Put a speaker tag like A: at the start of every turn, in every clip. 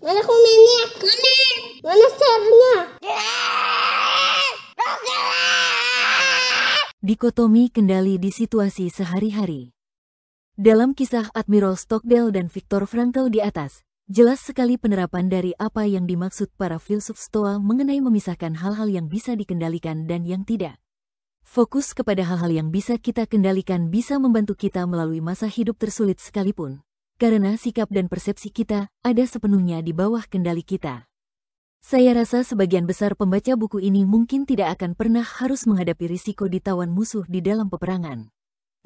A: Mana komennya? Mana? Mana share-nya?
B: Dikotomi kendali di situasi sehari-hari. Dalam kisah Admiral Stockdale dan Viktor Frankl di atas, jelas sekali penerapan dari apa yang dimaksud para filsuf Stoa mengenai memisahkan hal-hal yang bisa dikendalikan dan yang tidak. Fokus kepada hal-hal yang bisa kita kendalikan bisa membantu kita melalui masa hidup tersulit sekalipun, karena sikap dan persepsi kita ada sepenuhnya di bawah kendali kita. Saya rasa sebagian besar pembaca buku ini mungkin tidak akan pernah harus menghadapi risiko ditawan musuh di dalam peperangan.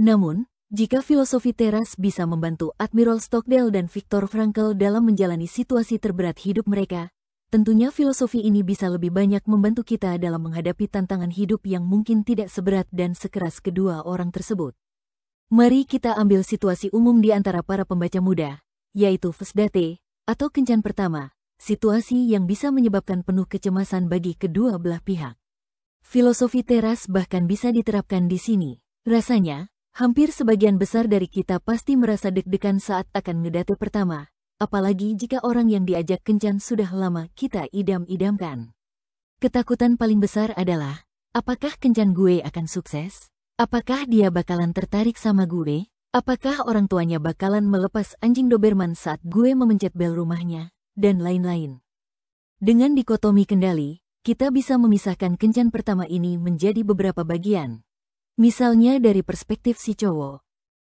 B: Namun, jika filosofi teras bisa membantu Admiral Stockdale dan Viktor Frankl dalam menjalani situasi terberat hidup mereka, tentunya filosofi ini bisa lebih banyak membantu kita dalam menghadapi tantangan hidup yang mungkin tidak seberat dan sekeras kedua orang tersebut. Mari kita ambil situasi umum di antara para pembaca muda, yaitu Vesdate, atau kencan pertama, situasi yang bisa menyebabkan penuh kecemasan bagi kedua belah pihak. Filosofi teras bahkan bisa diterapkan di sini. Rasanya, hampir sebagian besar dari kita pasti merasa deg-degan saat akan ngedate pertama, apalagi jika orang yang diajak kencan sudah lama kita idam-idamkan. Ketakutan paling besar adalah, apakah kencan gue akan sukses? Apakah dia bakalan tertarik sama gue? Apakah orang tuanya bakalan melepas anjing Doberman saat gue memencet bel rumahnya? dan lain-lain. Dengan dikotomi kendali, kita bisa memisahkan kencan pertama ini menjadi beberapa bagian. Misalnya dari perspektif si cowok.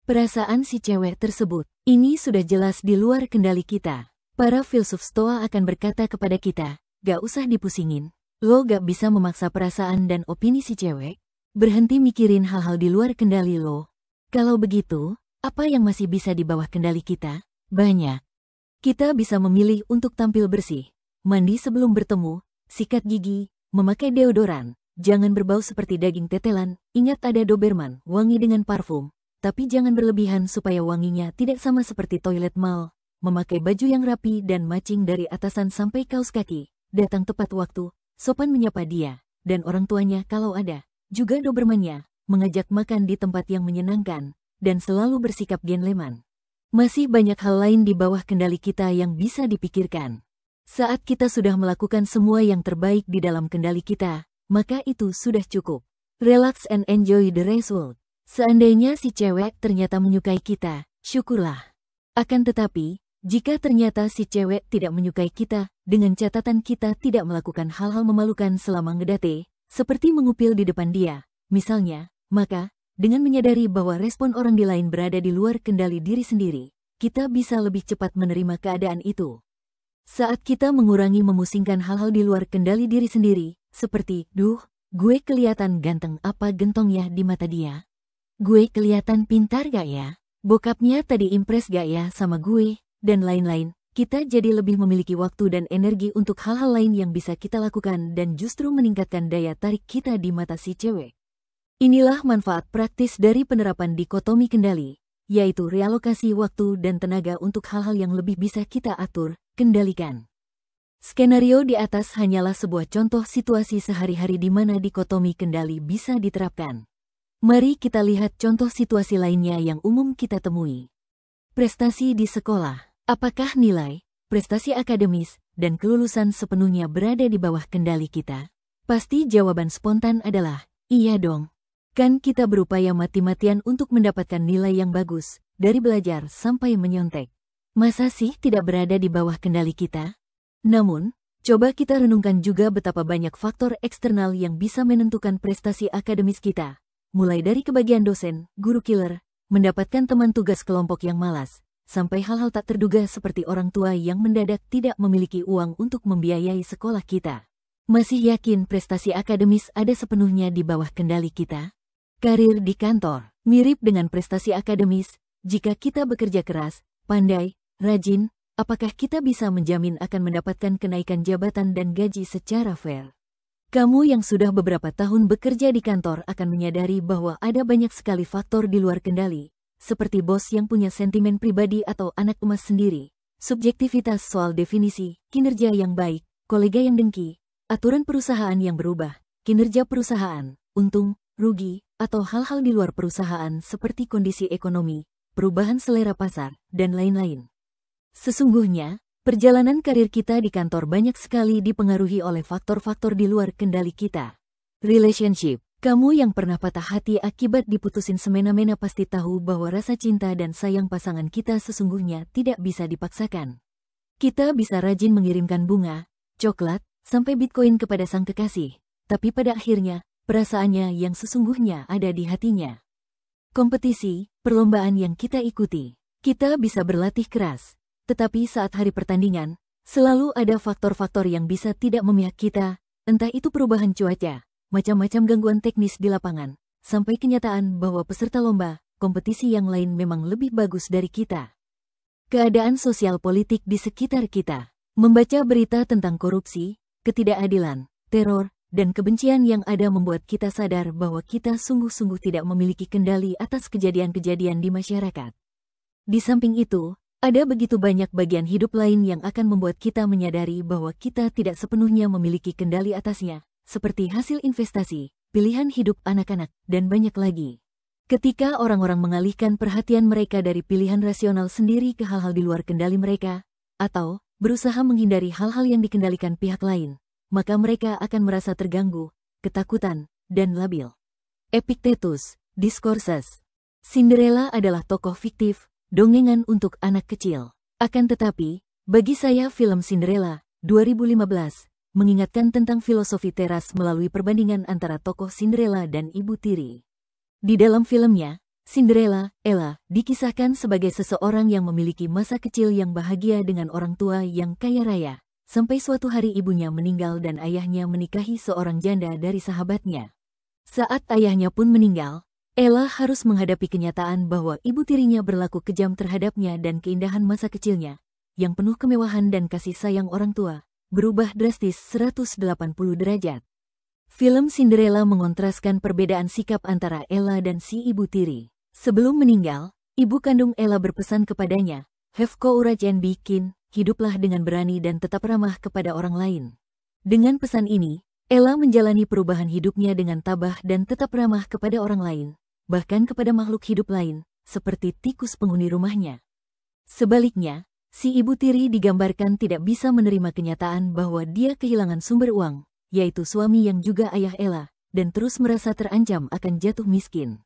B: Perasaan si cewek tersebut, ini sudah jelas di luar kendali kita. Para filsuf stoa akan berkata kepada kita, gak usah dipusingin, lo gak bisa memaksa perasaan dan opini si cewek, berhenti mikirin hal-hal di luar kendali lo. Kalau begitu, apa yang masih bisa di bawah kendali kita? Banyak. Kita bisa memilih untuk tampil bersih, mandi sebelum bertemu, sikat gigi, memakai deodoran, jangan berbau seperti daging tetelan, ingat ada Doberman, wangi dengan parfum, tapi jangan berlebihan supaya wanginya tidak sama seperti toilet mall, memakai baju yang rapi dan matching dari atasan sampai kaos kaki, datang tepat waktu, sopan menyapa dia, dan orang tuanya kalau ada, juga Dobermannya, mengajak makan di tempat yang menyenangkan, dan selalu bersikap gentleman. Masih banyak hal lain di bawah kendali kita yang bisa dipikirkan. Saat kita sudah melakukan semua yang terbaik di dalam kendali kita, maka itu sudah cukup. Relax and enjoy the result. Seandainya si cewek ternyata menyukai kita, syukurlah. Akan tetapi, jika ternyata si cewek tidak menyukai kita, dengan catatan kita tidak melakukan hal-hal memalukan selama ngedate, seperti mengupil di depan dia, misalnya, maka, dengan menyadari bahwa respon orang di lain berada di luar kendali diri sendiri, kita bisa lebih cepat menerima keadaan itu. Saat kita mengurangi memusingkan hal-hal di luar kendali diri sendiri, seperti, duh, gue kelihatan ganteng apa gentongnya di mata dia? Gue kelihatan pintar gak ya? Bokapnya tadi impres gak ya sama gue? Dan lain-lain, kita jadi lebih memiliki waktu dan energi untuk hal-hal lain yang bisa kita lakukan dan justru meningkatkan daya tarik kita di mata si cewek. Inilah manfaat praktis dari penerapan dikotomi kendali, yaitu realokasi waktu dan tenaga untuk hal-hal yang lebih bisa kita atur, kendalikan. Skenario di atas hanyalah sebuah contoh situasi sehari-hari di mana dikotomi kendali bisa diterapkan. Mari kita lihat contoh situasi lainnya yang umum kita temui. Prestasi di sekolah. Apakah nilai, prestasi akademis, dan kelulusan sepenuhnya berada di bawah kendali kita? Pasti jawaban spontan adalah, iya dong. Kan kita berupaya mati-matian untuk mendapatkan nilai yang bagus, dari belajar sampai menyontek. Masa sih tidak berada di bawah kendali kita? Namun, coba kita renungkan juga betapa banyak faktor eksternal yang bisa menentukan prestasi akademis kita. Mulai dari kebagian dosen, guru killer, mendapatkan teman tugas kelompok yang malas, sampai hal-hal tak terduga seperti orang tua yang mendadak tidak memiliki uang untuk membiayai sekolah kita. Masih yakin prestasi akademis ada sepenuhnya di bawah kendali kita? Karir di kantor mirip dengan prestasi akademis. Jika kita bekerja keras, pandai, rajin, apakah kita bisa menjamin akan mendapatkan kenaikan jabatan dan gaji secara fair? Kamu yang sudah beberapa tahun bekerja di kantor akan menyadari bahwa ada banyak sekali faktor di luar kendali, seperti bos yang punya sentimen pribadi atau anak emas sendiri, subjektivitas soal definisi, kinerja yang baik, kolega yang dengki, aturan perusahaan yang berubah, kinerja perusahaan, untung, rugi, atau hal-hal di luar perusahaan seperti kondisi ekonomi, perubahan selera pasar, dan lain-lain. Sesungguhnya, Perjalanan karir kita di kantor banyak sekali dipengaruhi oleh faktor-faktor di luar kendali kita. Relationship Kamu yang pernah patah hati akibat diputusin semena-mena pasti tahu bahwa rasa cinta dan sayang pasangan kita sesungguhnya tidak bisa dipaksakan. Kita bisa rajin mengirimkan bunga, coklat, sampai bitcoin kepada sang kekasih, tapi pada akhirnya, perasaannya yang sesungguhnya ada di hatinya. Kompetisi, perlombaan yang kita ikuti. Kita bisa berlatih keras, tetapi saat hari pertandingan, selalu ada faktor-faktor yang bisa tidak memihak kita, entah itu perubahan cuaca, macam-macam gangguan teknis di lapangan, sampai kenyataan bahwa peserta lomba, kompetisi yang lain memang lebih bagus dari kita. Keadaan sosial politik di sekitar kita, membaca berita tentang korupsi, ketidakadilan, teror, dan kebencian yang ada membuat kita sadar bahwa kita sungguh-sungguh tidak memiliki kendali atas kejadian-kejadian di masyarakat. Di samping itu, ada begitu banyak bagian hidup lain yang akan membuat kita menyadari bahwa kita tidak sepenuhnya memiliki kendali atasnya, seperti hasil investasi, pilihan hidup anak-anak, dan banyak lagi. Ketika orang-orang mengalihkan perhatian mereka dari pilihan rasional sendiri ke hal-hal di luar kendali mereka, atau berusaha menghindari hal-hal yang dikendalikan pihak lain, maka mereka akan merasa terganggu, ketakutan, dan labil. Epictetus, Discourses Cinderella adalah tokoh fiktif, dongengan untuk anak kecil. Akan tetapi, bagi saya film Cinderella, 2015, mengingatkan tentang filosofi teras melalui perbandingan antara tokoh Cinderella dan Ibu Tiri. Di dalam filmnya, Cinderella, Ella, dikisahkan sebagai seseorang yang memiliki masa kecil yang bahagia dengan orang tua yang kaya raya, sampai suatu hari ibunya meninggal dan ayahnya menikahi seorang janda dari sahabatnya. Saat ayahnya pun meninggal, Ella harus menghadapi kenyataan bahwa ibu tirinya berlaku kejam terhadapnya dan keindahan masa kecilnya, yang penuh kemewahan dan kasih sayang orang tua, berubah drastis 180 derajat. Film Cinderella mengontraskan perbedaan sikap antara Ella dan si ibu tiri. Sebelum meninggal, ibu kandung Ella berpesan kepadanya, and be keen, hiduplah dengan berani dan tetap ramah kepada orang lain. Dengan pesan ini, Ella menjalani perubahan hidupnya dengan tabah dan tetap ramah kepada orang lain, bahkan kepada makhluk hidup lain, seperti tikus penghuni rumahnya. Sebaliknya, Si ibu tiri digambarkan tidak bisa menerima kenyataan bahwa dia kehilangan sumber uang, yaitu suami yang juga ayah Ella, dan terus merasa terancam akan jatuh miskin.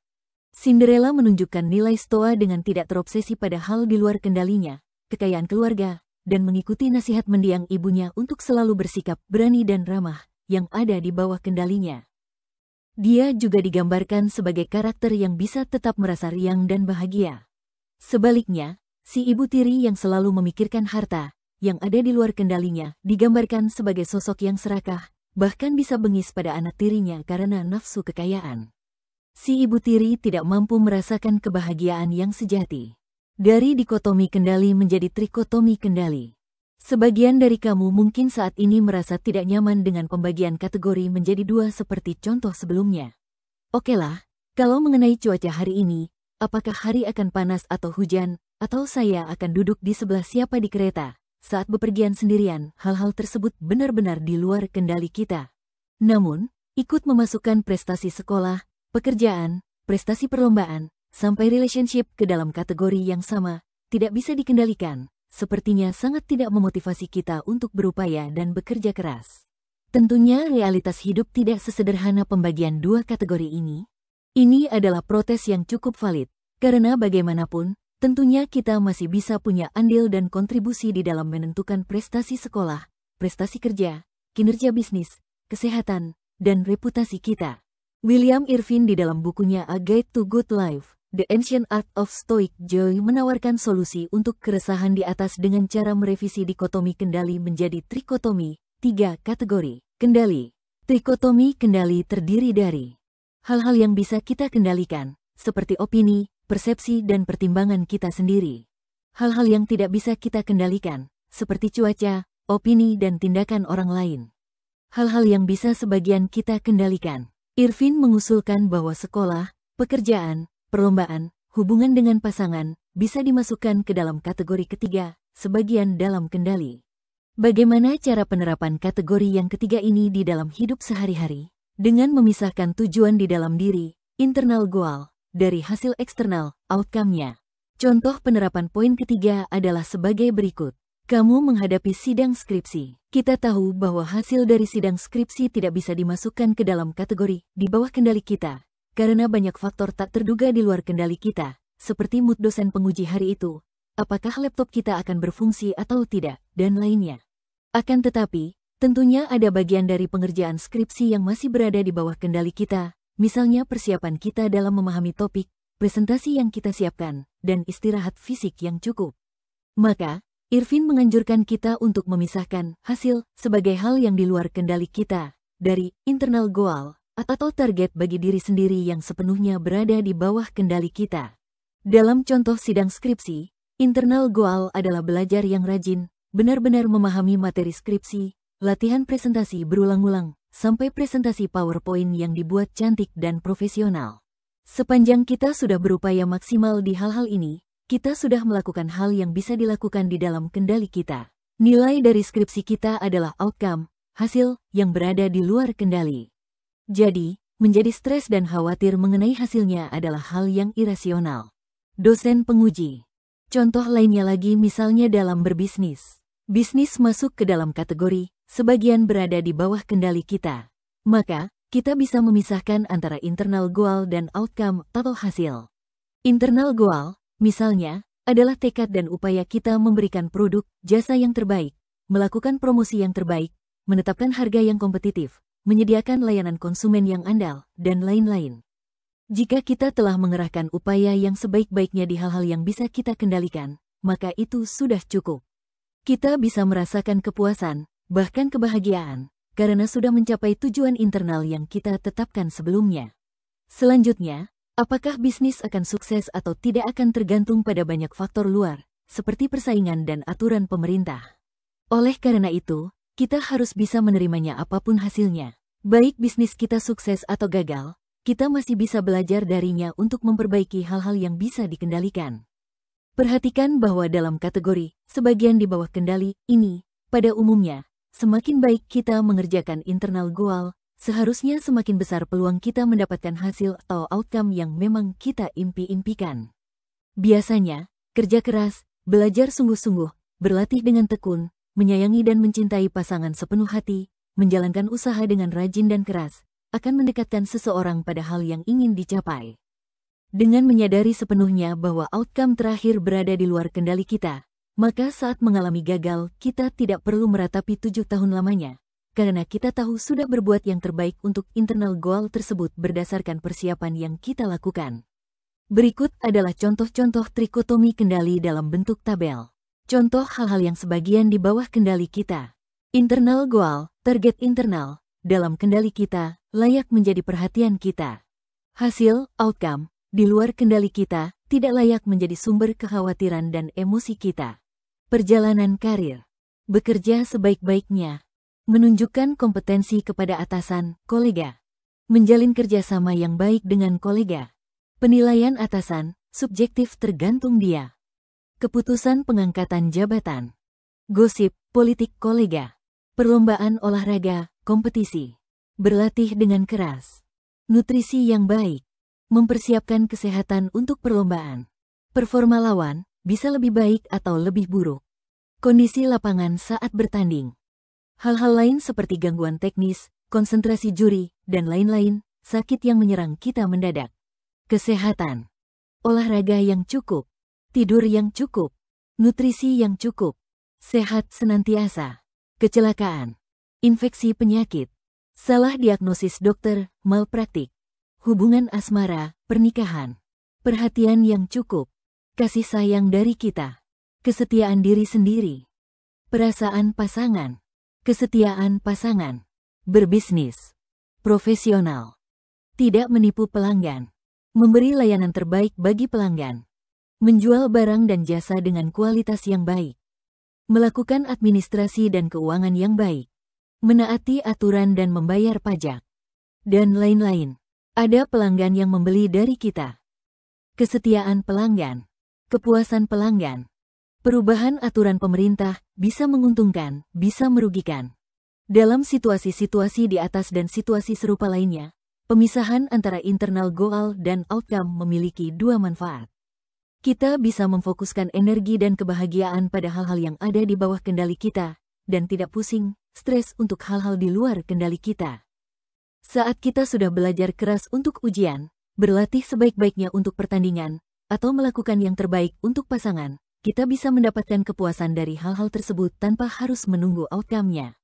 B: Cinderella menunjukkan nilai stoa dengan tidak terobsesi pada hal di luar kendalinya, kekayaan keluarga, dan mengikuti nasihat mendiang ibunya untuk selalu bersikap berani dan ramah, yang ada di bawah kendalinya. Dia juga digambarkan sebagai karakter yang bisa tetap merasa riang dan bahagia. Sebaliknya, Si ibu tiri yang selalu memikirkan harta, yang ada di luar kendalinya, digambarkan sebagai sosok yang serakah, bahkan bisa bengis pada anak tirinya karena nafsu kekayaan. Si ibu tiri tidak mampu merasakan kebahagiaan yang sejati. Dari dikotomi kendali menjadi trikotomi kendali. Sebagian dari kamu mungkin saat ini merasa tidak nyaman dengan pembagian kategori menjadi dua seperti contoh sebelumnya. Okelah, kalau mengenai cuaca hari ini, apakah hari akan panas atau hujan, atau saya akan duduk di sebelah siapa di kereta. Saat bepergian sendirian, hal-hal tersebut benar-benar di luar kendali kita. Namun, ikut memasukkan prestasi sekolah, pekerjaan, prestasi perlombaan, sampai relationship ke dalam kategori yang sama, tidak bisa dikendalikan, sepertinya sangat tidak memotivasi kita untuk berupaya dan bekerja keras. Tentunya realitas hidup tidak sesederhana pembagian dua kategori ini. Ini adalah protes yang cukup valid, karena bagaimanapun, Tentunya kita masih bisa punya andil dan kontribusi di dalam menentukan prestasi sekolah, prestasi kerja, kinerja bisnis, kesehatan, dan reputasi kita. William Irvin di dalam bukunya A Guide to Good Life, The Ancient Art of Stoic Joy menawarkan solusi untuk keresahan di atas dengan cara merevisi dikotomi kendali menjadi trikotomi, tiga kategori. Kendali. Trikotomi kendali terdiri dari hal-hal yang bisa kita kendalikan, seperti opini, persepsi dan pertimbangan kita sendiri. Hal-hal yang tidak bisa kita kendalikan, seperti cuaca, opini dan tindakan orang lain. Hal-hal yang bisa sebagian kita kendalikan. Irvin mengusulkan bahwa sekolah, pekerjaan, perlombaan, hubungan dengan pasangan, bisa dimasukkan ke dalam kategori ketiga, sebagian dalam kendali. Bagaimana cara penerapan kategori yang ketiga ini di dalam hidup sehari-hari? Dengan memisahkan tujuan di dalam diri, internal goal, dari hasil eksternal, outcome-nya. Contoh penerapan poin ketiga adalah sebagai berikut. Kamu menghadapi sidang skripsi. Kita tahu bahwa hasil dari sidang skripsi tidak bisa dimasukkan ke dalam kategori di bawah kendali kita, karena banyak faktor tak terduga di luar kendali kita, seperti mood dosen penguji hari itu, apakah laptop kita akan berfungsi atau tidak, dan lainnya. Akan tetapi, tentunya ada bagian dari pengerjaan skripsi yang masih berada di bawah kendali kita, misalnya persiapan kita dalam memahami topik, presentasi yang kita siapkan, dan istirahat fisik yang cukup. Maka, Irvin menganjurkan kita untuk memisahkan hasil sebagai hal yang di luar kendali kita dari internal goal atau target bagi diri sendiri yang sepenuhnya berada di bawah kendali kita. Dalam contoh sidang skripsi, internal goal adalah belajar yang rajin, benar-benar memahami materi skripsi, latihan presentasi berulang-ulang, sampai presentasi PowerPoint yang dibuat cantik dan profesional. Sepanjang kita sudah berupaya maksimal di hal-hal ini, kita sudah melakukan hal yang bisa dilakukan di dalam kendali kita. Nilai dari skripsi kita adalah outcome, hasil, yang berada di luar kendali. Jadi, menjadi stres dan khawatir mengenai hasilnya adalah hal yang irasional. Dosen penguji. Contoh lainnya lagi misalnya dalam berbisnis. Bisnis masuk ke dalam kategori, sebagian berada di bawah kendali kita. Maka, kita bisa memisahkan antara internal goal dan outcome atau hasil. Internal goal Misalnya, adalah tekad dan upaya kita memberikan produk, jasa yang terbaik, melakukan promosi yang terbaik, menetapkan harga yang kompetitif, menyediakan layanan konsumen yang andal, dan lain-lain. Jika kita telah mengerahkan upaya yang sebaik-baiknya di hal-hal yang bisa kita kendalikan, maka itu sudah cukup. Kita bisa merasakan kepuasan, bahkan kebahagiaan, karena sudah mencapai tujuan internal yang kita tetapkan sebelumnya. Selanjutnya, Apakah bisnis akan sukses atau tidak akan tergantung pada banyak faktor luar, seperti persaingan dan aturan pemerintah. Oleh karena itu, kita harus bisa menerimanya apa pun hasilnya. Baik bisnis kita sukses atau gagal, kita masih bisa belajar darinya untuk memperbaiki hal-hal yang bisa dikendalikan. Perhatikan bahwa dalam kategori sebagian di bawah kendali ini, pada umumnya, semakin baik kita mengerjakan internal goal, seharusnya semakin besar peluang kita mendapatkan hasil atau outcome yang memang kita impi-impikan. Biasanya, kerja keras, belajar sungguh-sungguh, berlatih dengan tekun, menyayangi dan mencintai pasangan sepenuh hati, menjalankan usaha dengan rajin dan keras, akan mendekatkan seseorang pada hal yang ingin dicapai. Dengan menyadari sepenuhnya bahwa outcome terakhir berada di luar kendali kita, maka saat mengalami gagal, kita tidak perlu meratapi tujuh tahun lamanya, karena kita tahu sudah berbuat yang terbaik untuk internal goal tersebut berdasarkan persiapan yang kita lakukan. Berikut adalah contoh-contoh trikotomi kendali dalam bentuk tabel. Contoh hal-hal yang sebagian di bawah kendali kita. Internal goal, target internal, dalam kendali kita, layak menjadi perhatian kita. Hasil, outcome, di luar kendali kita, tidak layak menjadi sumber kekhawatiran dan emosi kita. Perjalanan karir. Bekerja sebaik-baiknya, menunjukkan kompetensi kepada atasan, kolega, menjalin kerjasama yang baik dengan kolega. Penilaian atasan, subjektif tergantung dia. Keputusan pengangkatan jabatan. Gosip, politik kolega. Perlombaan olahraga, kompetisi. Berlatih dengan keras. Nutrisi yang baik. Mempersiapkan kesehatan untuk perlombaan. Performa lawan, bisa lebih baik atau lebih buruk. Kondisi lapangan saat bertanding. Hal-hal lain seperti gangguan teknis, konsentrasi juri, dan lain-lain, sakit yang menyerang kita mendadak. Kesehatan. Olahraga yang cukup. Tidur yang cukup. Nutrisi yang cukup. Sehat senantiasa. Kecelakaan. Infeksi penyakit. Salah diagnosis dokter, malpraktik. Hubungan asmara, pernikahan. Perhatian yang cukup. Kasih sayang dari kita. Kesetiaan diri sendiri. Perasaan pasangan kesetiaan pasangan, berbisnis, profesional, tidak menipu pelanggan, memberi layanan terbaik bagi pelanggan, menjual barang dan jasa dengan kualitas yang baik, melakukan administrasi dan keuangan yang baik, menaati aturan dan membayar pajak, dan lain-lain. Ada pelanggan yang membeli dari kita. Kesetiaan pelanggan, kepuasan pelanggan, Perubahan aturan pemerintah bisa menguntungkan, bisa merugikan. Dalam situasi-situasi di atas dan situasi serupa lainnya, pemisahan antara internal goal dan outcome memiliki dua manfaat. kita bisa memfokuskan energi dan kebahagiaan pada hal-hal yang ada di bawah kendali kita, dan tidak pusing, stres untuk hal-hal di luar kendali kita. Saat kita sudah belajar keras untuk ujian, berlatih sebaik-baiknya untuk pertandingan, atau melakukan yang terbaik untuk pasangan, kita bisa mendapatkan kepuasan dari hal-hal tersebut tanpa harus menunggu outcome-nya.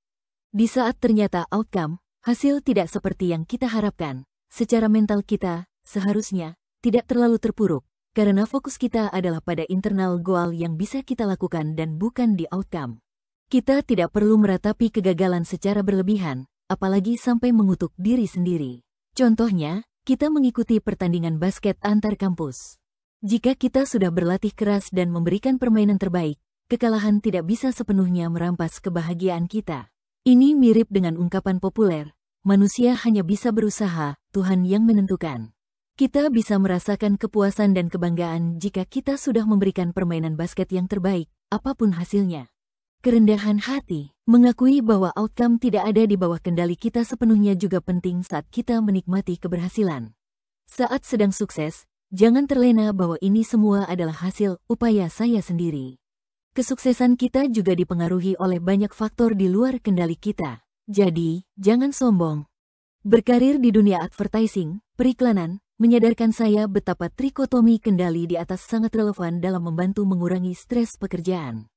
B: Di saat ternyata outcome, hasil tidak seperti yang kita harapkan, secara mental kita, seharusnya, tidak terlalu terpuruk, karena fokus kita adalah pada internal goal yang bisa kita lakukan dan bukan di outcome. Kita tidak perlu meratapi kegagalan secara berlebihan, apalagi sampai mengutuk diri sendiri. Contohnya, kita mengikuti pertandingan basket antar kampus. Jika kita sudah berlatih keras dan memberikan permainan terbaik, kekalahan tidak bisa sepenuhnya merampas kebahagiaan kita. Ini mirip dengan ungkapan populer, manusia hanya bisa berusaha, Tuhan yang menentukan. Kita bisa merasakan kepuasan dan kebanggaan jika kita sudah memberikan permainan basket yang terbaik, apa pun hasilnya. Kerendahan hati, mengakui bahwa outcome tidak ada di bawah kendali kita sepenuhnya juga penting saat kita menikmati keberhasilan. Saat sedang sukses, jangan terlena bahwa ini semua adalah hasil upaya saya sendiri. Kesuksesan kita juga dipengaruhi oleh banyak faktor di luar kendali kita. Jadi, jangan sombong. Berkarir di dunia advertising, periklanan, menyadarkan saya betapa trikotomi kendali di atas sangat relevan dalam membantu mengurangi stres pekerjaan.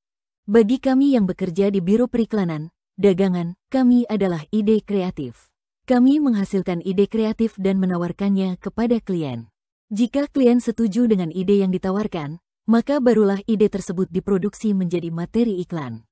B: Bagi kami yang bekerja di Biro Periklanan, dagangan, kami adalah ide kreatif. Kami menghasilkan ide kreatif dan menawarkannya kepada klien. Jika klien setuju dengan ide yang ditawarkan, maka barulah ide tersebut diproduksi menjadi materi iklan.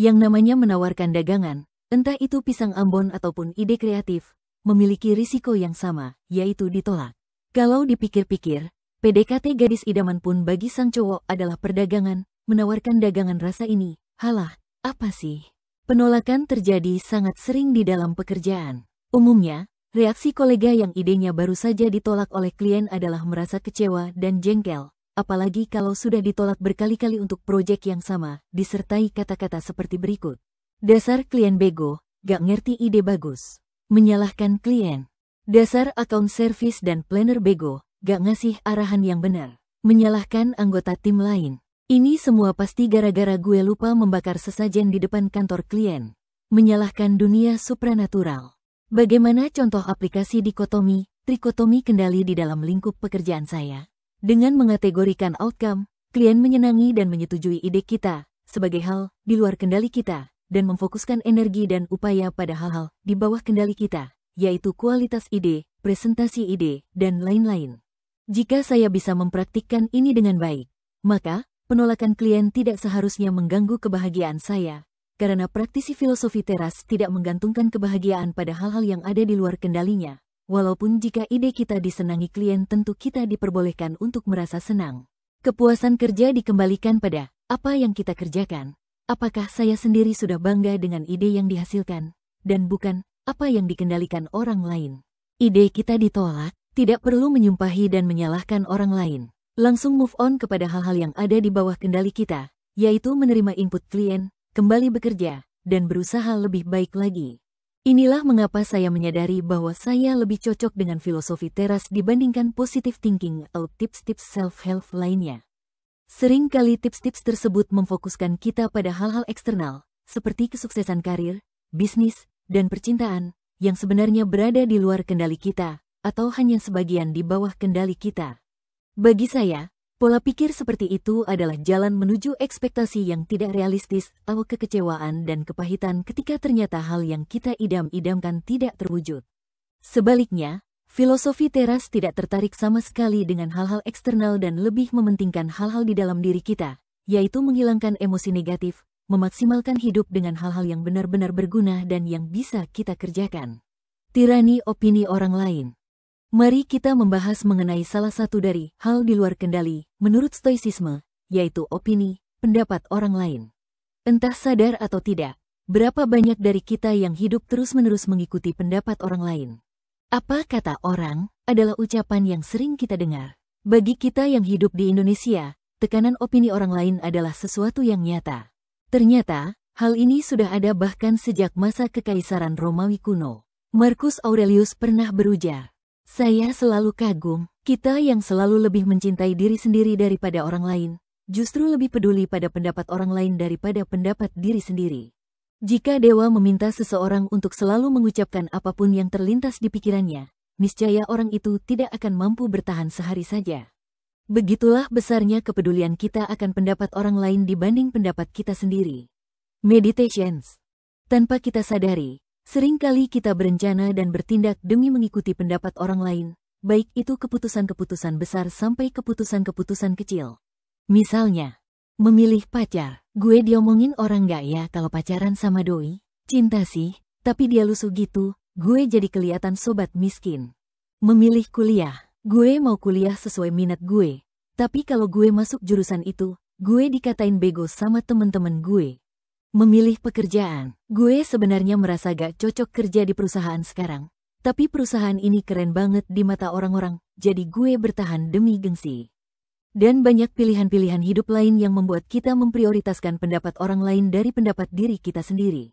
B: Yang namanya menawarkan dagangan, entah itu pisang ambon ataupun ide kreatif, memiliki risiko yang sama, yaitu ditolak. Kalau dipikir-pikir, PDKT gadis idaman pun bagi sang cowok adalah perdagangan, menawarkan dagangan rasa ini. Halah, apa sih? Penolakan terjadi sangat sering di dalam pekerjaan. Umumnya, reaksi kolega yang idenya baru saja ditolak oleh klien adalah merasa kecewa dan jengkel, apalagi kalau sudah ditolak berkali-kali untuk proyek yang sama, disertai kata-kata seperti berikut. Dasar klien bego, gak ngerti ide bagus. Menyalahkan klien. Dasar account service dan planner bego, gak ngasih arahan yang benar. Menyalahkan anggota tim lain. Ini semua pasti gara-gara gue lupa membakar sesajen di depan kantor klien. Menyalahkan dunia supranatural. Bagaimana contoh aplikasi dikotomi, trikotomi kendali di dalam lingkup pekerjaan saya? Dengan mengategorikan outcome, klien menyenangi dan menyetujui ide kita, sebagai hal di luar kendali kita, dan memfokuskan energi dan upaya pada hal-hal di bawah kendali kita, yaitu kualitas ide, presentasi ide, dan lain-lain. Jika saya bisa mempraktikkan ini dengan baik, maka penolakan klien tidak seharusnya mengganggu kebahagiaan saya, karena praktisi filosofi teras tidak menggantungkan kebahagiaan pada hal-hal yang ada di luar kendalinya. Walaupun jika ide kita disenangi klien tentu kita diperbolehkan untuk merasa senang. Kepuasan kerja dikembalikan pada apa yang kita kerjakan. Apakah saya sendiri sudah bangga dengan ide yang dihasilkan, dan bukan apa yang dikendalikan orang lain. Ide kita ditolak, tidak perlu menyumpahi dan menyalahkan orang lain langsung move on kepada hal-hal yang ada di bawah kendali kita, yaitu menerima input klien, kembali bekerja, dan berusaha lebih baik lagi. Inilah mengapa saya menyadari bahwa saya lebih cocok dengan filosofi teras dibandingkan positive thinking atau tips-tips self-help lainnya. Sering kali tips-tips tersebut memfokuskan kita pada hal-hal eksternal, seperti kesuksesan karir, bisnis, dan percintaan, yang sebenarnya berada di luar kendali kita, atau hanya sebagian di bawah kendali kita. Bagi saya, pola pikir seperti itu adalah jalan menuju ekspektasi yang tidak realistis atau kekecewaan dan kepahitan ketika ternyata hal yang kita idam-idamkan tidak terwujud. Sebaliknya, filosofi teras tidak tertarik sama sekali dengan hal-hal eksternal dan lebih mementingkan hal-hal di dalam diri kita, yaitu menghilangkan emosi negatif, memaksimalkan hidup dengan hal-hal yang benar-benar berguna dan yang bisa kita kerjakan. Tirani opini orang lain Mari kita membahas mengenai salah satu dari hal di luar kendali menurut stoicisme, yaitu opini, pendapat orang lain. Entah sadar atau tidak, berapa banyak dari kita yang hidup terus-menerus mengikuti pendapat orang lain. Apa kata orang adalah ucapan yang sering kita dengar. Bagi kita yang hidup di Indonesia, tekanan opini orang lain adalah sesuatu yang nyata. Ternyata, hal ini sudah ada bahkan sejak masa kekaisaran Romawi kuno. Marcus Aurelius pernah berujar, saya selalu kagum Kita yang selalu lebih mencintai diri sendiri daripada orang lain, justru lebih peduli pada pendapat orang lain daripada pendapat diri sendiri. Jika dewa meminta seseorang untuk selalu mengucapkan apa pun yang terlintas di pikirannya, niscaya orang itu tidak akan mampu bertahan sehari saja. Begitulah besarnya kepedulian kita akan pendapat orang lain dibanding pendapat kita sendiri. Meditations. Tanpa kita sadari, sering kali kita berencana dan bertindak demi mengikuti pendapat orang lain, baik itu keputusan-keputusan besar sampai keputusan-keputusan kecil. Misalnya, memilih pacar. Gue diomongin orang gak ya kalau pacaran sama doi? Cinta sih, tapi dia lusuh gitu, gue jadi kelihatan sobat miskin. Memilih kuliah. Gue mau kuliah sesuai minat gue. Tapi kalau gue masuk jurusan itu, gue dikatain bego sama temen-temen gue. Memilih pekerjaan. Gue sebenarnya merasa gak cocok kerja di perusahaan sekarang. Tapi perusahaan ini keren banget di mata orang-orang, jadi gue bertahan demi gengsi. Dan banyak pilihan-pilihan hidup lain yang membuat kita memprioritaskan pendapat orang lain dari pendapat diri kita sendiri.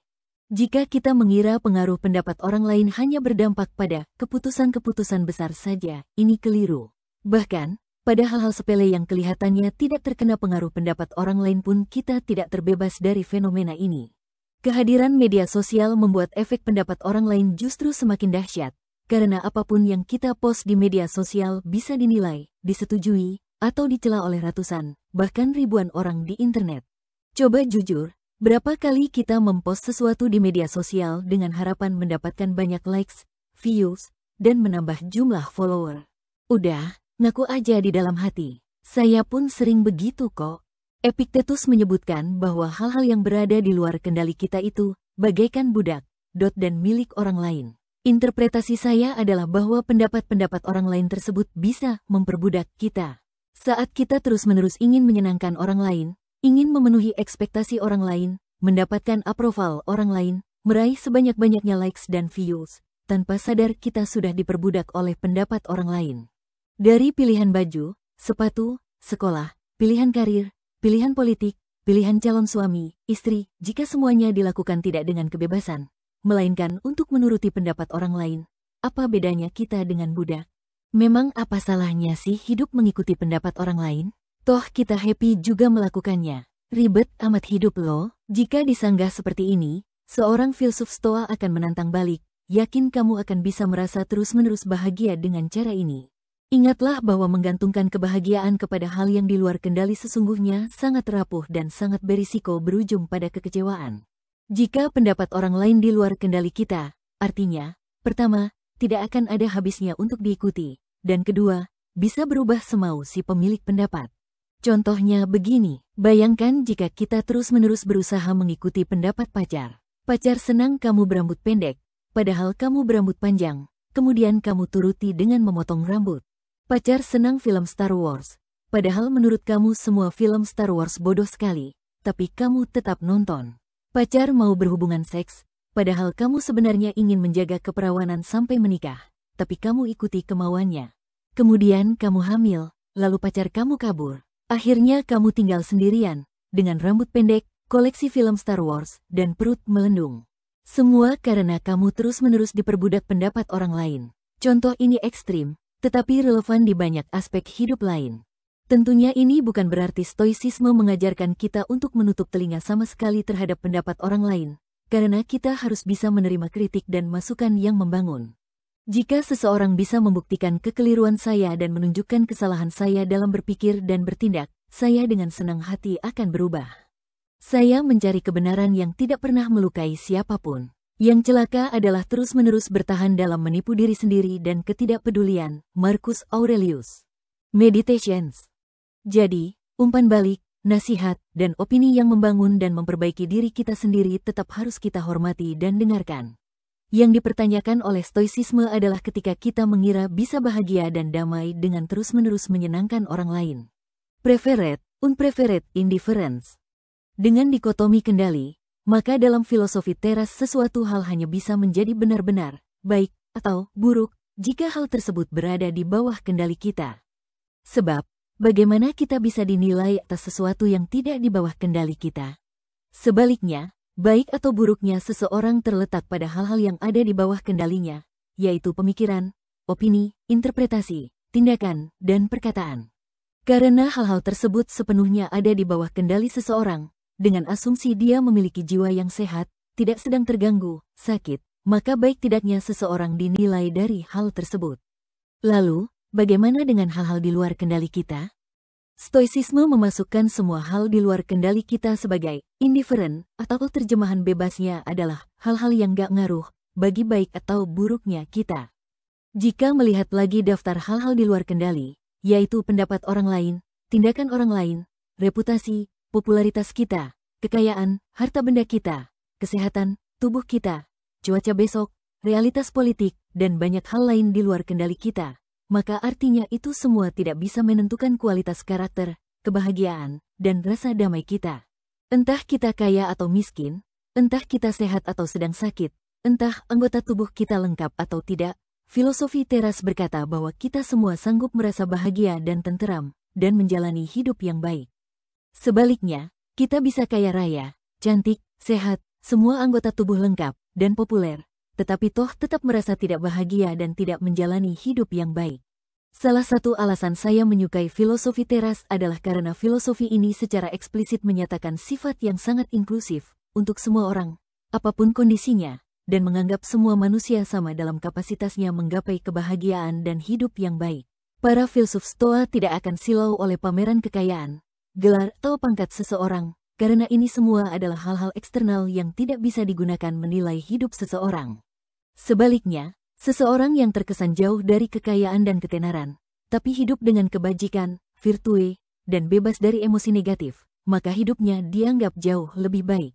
B: Jika kita mengira pengaruh pendapat orang lain hanya berdampak pada keputusan-keputusan besar saja, ini keliru. Bahkan, pada hal-hal sepele yang kelihatannya tidak terkena pengaruh pendapat orang lain pun kita tidak terbebas dari fenomena ini. Kehadiran media sosial membuat efek pendapat orang lain justru semakin dahsyat, karena apa pun yang kita post di media sosial bisa dinilai, disetujui, atau dicela oleh ratusan, bahkan ribuan orang di internet. Coba jujur, berapa kali kita mempost sesuatu di media sosial dengan harapan mendapatkan banyak likes, views, dan menambah jumlah follower? Udah, ngaku aja di dalam hati. Saya pun sering begitu kok. Epictetus menyebutkan bahwa hal-hal yang berada di luar kendali kita itu bagaikan budak, dot dan milik orang lain. Interpretasi saya adalah bahwa pendapat-pendapat orang lain tersebut bisa memperbudak kita. Saat kita terus-menerus ingin menyenangkan orang lain, ingin memenuhi ekspektasi orang lain, mendapatkan approval orang lain, meraih sebanyak-banyaknya likes dan views, tanpa sadar kita sudah diperbudak oleh pendapat orang lain. Dari pilihan baju, sepatu, sekolah, pilihan karir, pilihan politik, pilihan calon suami, istri, jika semuanya dilakukan tidak dengan kebebasan, melainkan untuk menuruti pendapat orang lain, apa bedanya kita dengan budak? Memang apa salahnya sih hidup mengikuti pendapat orang lain? Toh kita happy juga melakukannya. Ribet amat hidup loh. Jika disanggah seperti ini, seorang filsuf stoa akan menantang balik, yakin kamu akan bisa merasa terus-menerus bahagia dengan cara ini. Ingatlah bahwa menggantungkan kebahagiaan kepada hal yang di luar kendali sesungguhnya sangat rapuh dan sangat berisiko berujung pada kekecewaan. Jika pendapat orang lain di luar kendali kita, artinya, pertama, tidak akan ada habisnya untuk diikuti, dan kedua, bisa berubah semau si pemilik pendapat. Contohnya begini, bayangkan jika kita terus-menerus berusaha mengikuti pendapat pacar. Pacar senang kamu berambut pendek, padahal kamu berambut panjang, kemudian kamu turuti dengan memotong rambut. Pacar senang film Star Wars. Padahal menurut kamu semua film Star Wars bodoh sekali, tapi kamu tetap nonton. Pacar mau berhubungan seks, padahal kamu sebenarnya ingin menjaga keperawanan sampai menikah, tapi kamu ikuti kemauannya. Kemudian kamu hamil, lalu pacar kamu kabur. Akhirnya kamu tinggal sendirian, dengan rambut pendek, koleksi film Star Wars, dan perut melendung. Semua karena kamu terus-menerus diperbudak pendapat orang lain. Contoh ini ekstrim, tetapi relevan di banyak aspek hidup lain. Tentunya ini bukan berarti stoicisme mengajarkan kita untuk menutup telinga sama sekali terhadap pendapat orang lain, karena kita harus bisa menerima kritik dan masukan yang membangun. Jika seseorang bisa membuktikan kekeliruan saya dan menunjukkan kesalahan saya dalam berpikir dan bertindak, saya dengan senang hati akan berubah. Saya mencari kebenaran yang tidak pernah melukai siapa pun. Yang celaka adalah terus-menerus bertahan dalam menipu diri sendiri dan ketidakpedulian. Marcus Aurelius. Meditations. Jadi, umpan balik, nasihat, dan opini yang membangun dan memperbaiki diri kita sendiri tetap harus kita hormati dan dengarkan. Yang dipertanyakan oleh stoicisme adalah ketika kita mengira bisa bahagia dan damai dengan terus-menerus menyenangkan orang lain. Preferred, unpreferred indifference. Dengan dikotomi kendali, maka dalam filosofi teras sesuatu hal hanya bisa menjadi benar-benar, baik, atau buruk, jika hal tersebut berada di bawah kendali kita. Sebab, bagaimana kita bisa dinilai atas sesuatu yang tidak di bawah kendali kita? Sebaliknya, baik atau buruknya seseorang terletak pada hal-hal yang ada di bawah kendalinya, yaitu pemikiran, opini, interpretasi, tindakan, dan perkataan. Karena hal-hal tersebut sepenuhnya ada di bawah kendali seseorang, dengan asumsi dia memiliki jiwa yang sehat, tidak sedang terganggu, sakit, maka baik tidaknya seseorang dinilai dari hal tersebut. Lalu, bagaimana dengan hal-hal di luar kendali kita? Stoicisme memasukkan semua hal di luar kendali kita sebagai indifferent atau terjemahan bebasnya adalah hal-hal yang gak ngaruh bagi baik atau buruknya kita. Jika melihat lagi daftar hal-hal di luar kendali, yaitu pendapat orang lain, tindakan orang lain, reputasi, popularitas kita, kekayaan, harta benda kita, kesehatan, tubuh kita, cuaca besok, realitas politik, dan banyak hal lain di luar kendali kita, maka artinya itu semua tidak bisa menentukan kualitas karakter, kebahagiaan, dan rasa damai kita. Entah kita kaya atau miskin, entah kita sehat atau sedang sakit, entah anggota tubuh kita lengkap atau tidak, filosofi teras berkata bahwa kita semua sanggup merasa bahagia dan tenteram, dan menjalani hidup yang baik. Sebaliknya, kita bisa kaya raya, cantik, sehat, semua anggota tubuh lengkap, dan populer, tetapi toh tetap merasa tidak bahagia dan tidak menjalani hidup yang baik. Salah satu alasan saya menyukai filosofi teras adalah karena filosofi ini secara eksplisit menyatakan sifat yang sangat inklusif untuk semua orang, apa pun kondisinya, dan menganggap semua manusia sama dalam kapasitasnya menggapai kebahagiaan dan hidup yang baik. Para filsuf Stoa tidak akan silau oleh pameran kekayaan, gelar atau pangkat seseorang, karena ini semua adalah hal-hal eksternal yang tidak bisa digunakan menilai hidup seseorang. Sebaliknya, seseorang yang terkesan jauh dari kekayaan dan ketenaran, tapi hidup dengan kebajikan, virtue, dan bebas dari emosi negatif, maka hidupnya dianggap jauh lebih baik.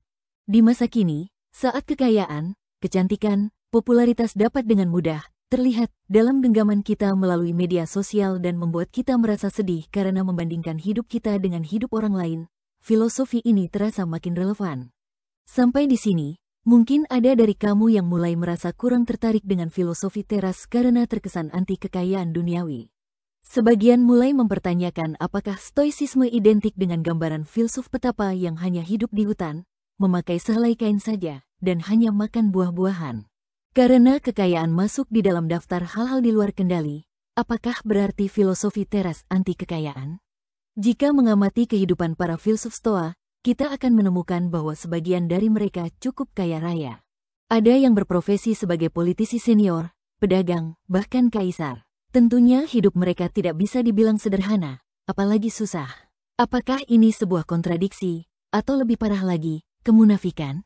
B: Di masa kini, saat kekayaan, kecantikan, popularitas dapat dengan mudah terlihat dalam genggaman kita melalui media sosial dan membuat kita merasa sedih karena membandingkan hidup kita dengan hidup orang lain, filosofi ini terasa makin relevan. Sampai di sini, mungkin ada dari kamu yang mulai merasa kurang tertarik dengan filosofi teras karena terkesan anti kekayaan duniawi. Sebagian mulai mempertanyakan apakah stoicisme identik dengan gambaran filsuf petapa yang hanya hidup di hutan, memakai sehelai kain saja, dan hanya makan buah-buahan. Karena kekayaan masuk di dalam daftar hal-hal di luar kendali, apakah berarti filosofi teras anti kekayaan? Jika mengamati kehidupan para filsuf Stoa, kita akan menemukan bahwa sebagian dari mereka cukup kaya raya. Ada yang berprofesi sebagai politisi senior, pedagang, bahkan kaisar. Tentunya hidup mereka tidak bisa dibilang sederhana, apalagi susah. Apakah ini sebuah kontradiksi, atau lebih parah lagi, kemunafikan?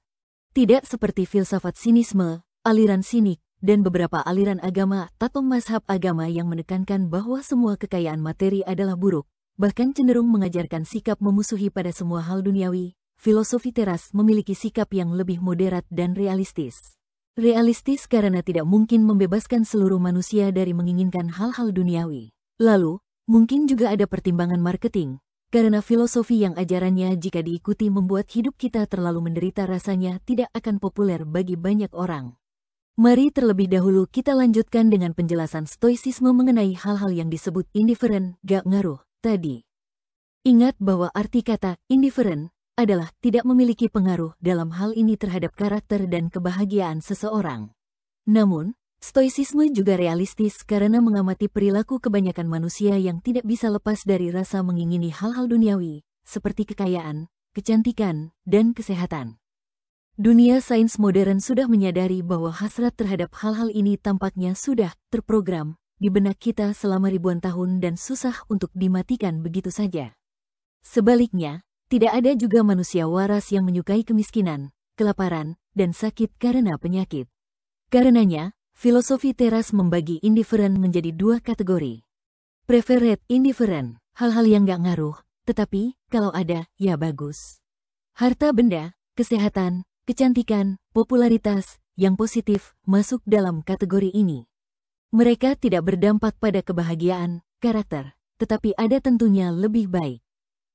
B: Tidak seperti filsafat sinisme, aliran sinik, dan beberapa aliran agama atau mazhab agama yang menekankan bahwa semua kekayaan materi adalah buruk, bahkan cenderung mengajarkan sikap memusuhi pada semua hal duniawi, filosofi teras memiliki sikap yang lebih moderat dan realistis. Realistis karena tidak mungkin membebaskan seluruh manusia dari menginginkan hal-hal duniawi. Lalu, mungkin juga ada pertimbangan marketing, karena filosofi yang ajarannya jika diikuti membuat hidup kita terlalu menderita rasanya tidak akan populer bagi banyak orang. Mari terlebih dahulu kita lanjutkan dengan penjelasan stoicisme mengenai hal-hal yang disebut indifferent, gak ngaruh, tadi. Ingat bahwa arti kata indifferent adalah tidak memiliki pengaruh dalam hal ini terhadap karakter dan kebahagiaan seseorang. Namun, stoicisme juga realistis karena mengamati perilaku kebanyakan manusia yang tidak bisa lepas dari rasa mengingini hal-hal duniawi, seperti kekayaan, kecantikan, dan kesehatan. Dunia sains modern sudah menyadari bahwa hasrat terhadap hal-hal ini tampaknya sudah terprogram di benak kita selama ribuan tahun dan susah untuk dimatikan begitu saja. Sebaliknya, tidak ada juga manusia waras yang menyukai kemiskinan, kelaparan, dan sakit karena penyakit. Karenanya, filosofi teras membagi indifferent menjadi dua kategori. Preferred indifferent, hal-hal yang gak ngaruh, tetapi kalau ada, ya bagus. Harta benda, kesehatan, kecantikan, popularitas, yang positif masuk dalam kategori ini. Mereka tidak berdampak pada kebahagiaan, karakter, tetapi ada tentunya lebih baik.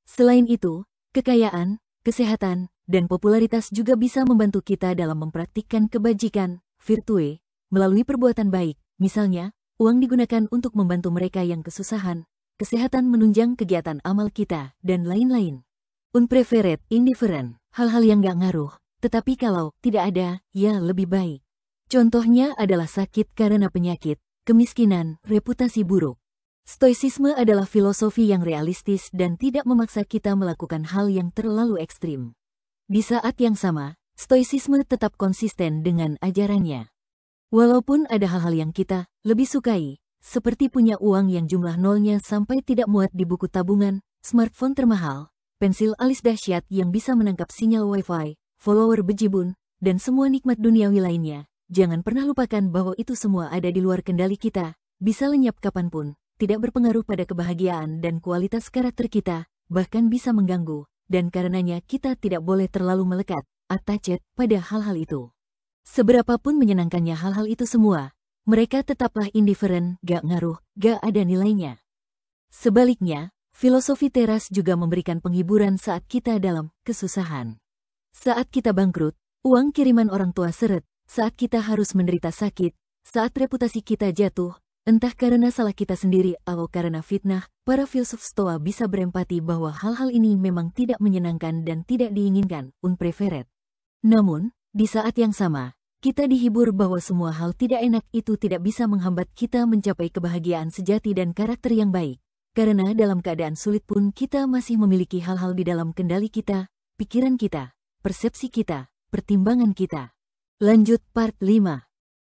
B: Selain itu, kekayaan, kesehatan, dan popularitas juga bisa membantu kita dalam mempraktikkan kebajikan, virtue, melalui perbuatan baik. Misalnya, uang digunakan untuk membantu mereka yang kesusahan, kesehatan menunjang kegiatan amal kita, dan lain-lain. Unpreferred, indifferent, hal-hal yang gak ngaruh, tetapi kalau tidak ada, ya lebih baik. Contohnya adalah sakit karena penyakit, kemiskinan, reputasi buruk. Stoicisme adalah filosofi yang realistis dan tidak memaksa kita melakukan hal yang terlalu ekstrim. Di saat yang sama, Stoicisme tetap konsisten dengan ajarannya. Walaupun ada hal-hal yang kita lebih sukai, seperti punya uang yang jumlah nolnya sampai tidak muat di buku tabungan, smartphone termahal, pensil alis dahsyat yang bisa menangkap sinyal wifi, follower bejibun, dan semua nikmat duniawi lainnya, jangan pernah lupakan bahwa itu semua ada di luar kendali kita, bisa lenyap kapan pun, tidak berpengaruh pada kebahagiaan dan kualitas karakter kita, bahkan bisa mengganggu, dan karenanya kita tidak boleh terlalu melekat, attached, pada hal-hal itu. Seberapapun menyenangkannya hal-hal itu semua, mereka tetaplah indiferen, gak ngaruh, gak ada nilainya. Sebaliknya, filosofi teras juga memberikan penghiburan saat kita dalam kesusahan. Saat kita bangkrut, uang kiriman orang tua seret, saat kita harus menderita sakit, saat reputasi kita jatuh, Entah karena salah kita sendiri atau karena fitnah, para filsuf stoa bisa berempati bahwa hal-hal ini memang tidak menyenangkan dan tidak diinginkan, unpreferred. Namun, di saat yang sama, kita dihibur bahwa semua hal tidak enak itu tidak bisa menghambat kita mencapai kebahagiaan sejati dan karakter yang baik. Karena dalam keadaan sulit pun kita masih memiliki hal-hal di dalam kendali kita, pikiran kita, persepsi kita, pertimbangan kita. Lanjut part 5.